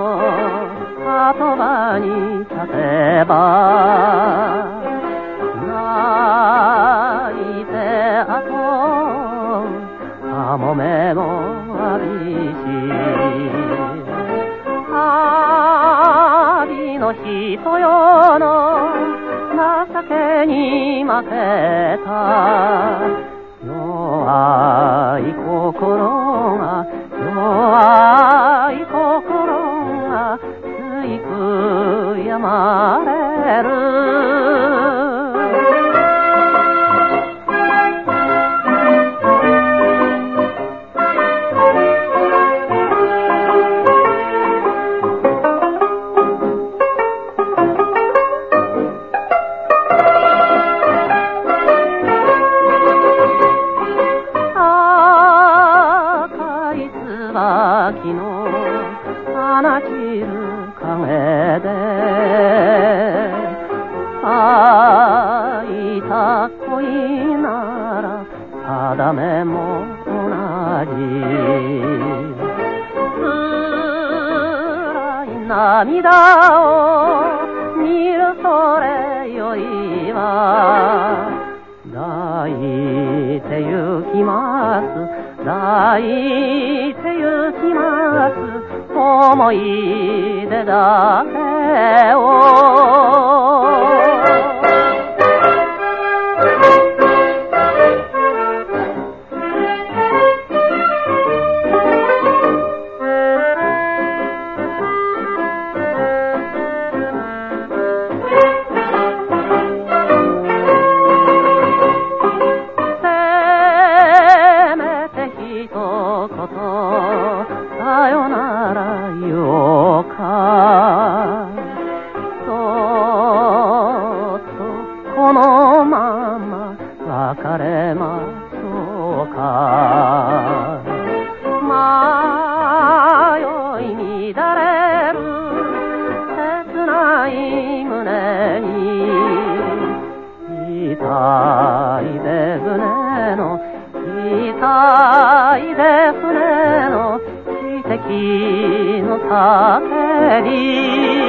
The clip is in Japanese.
後場に立てば泣いてあとかもめも浴びし。旅の人よの情けに負けた。ついくやまれる。椿の花散る影で咲いた恋なら定めも同じ辛い涙を見るそれよりは抱いてゆきます抱いてゆきます。思い出だけを。さよなら。れましょうか。迷い乱れる切ない胸に痛いで船の痛いで船の奇跡の叫び。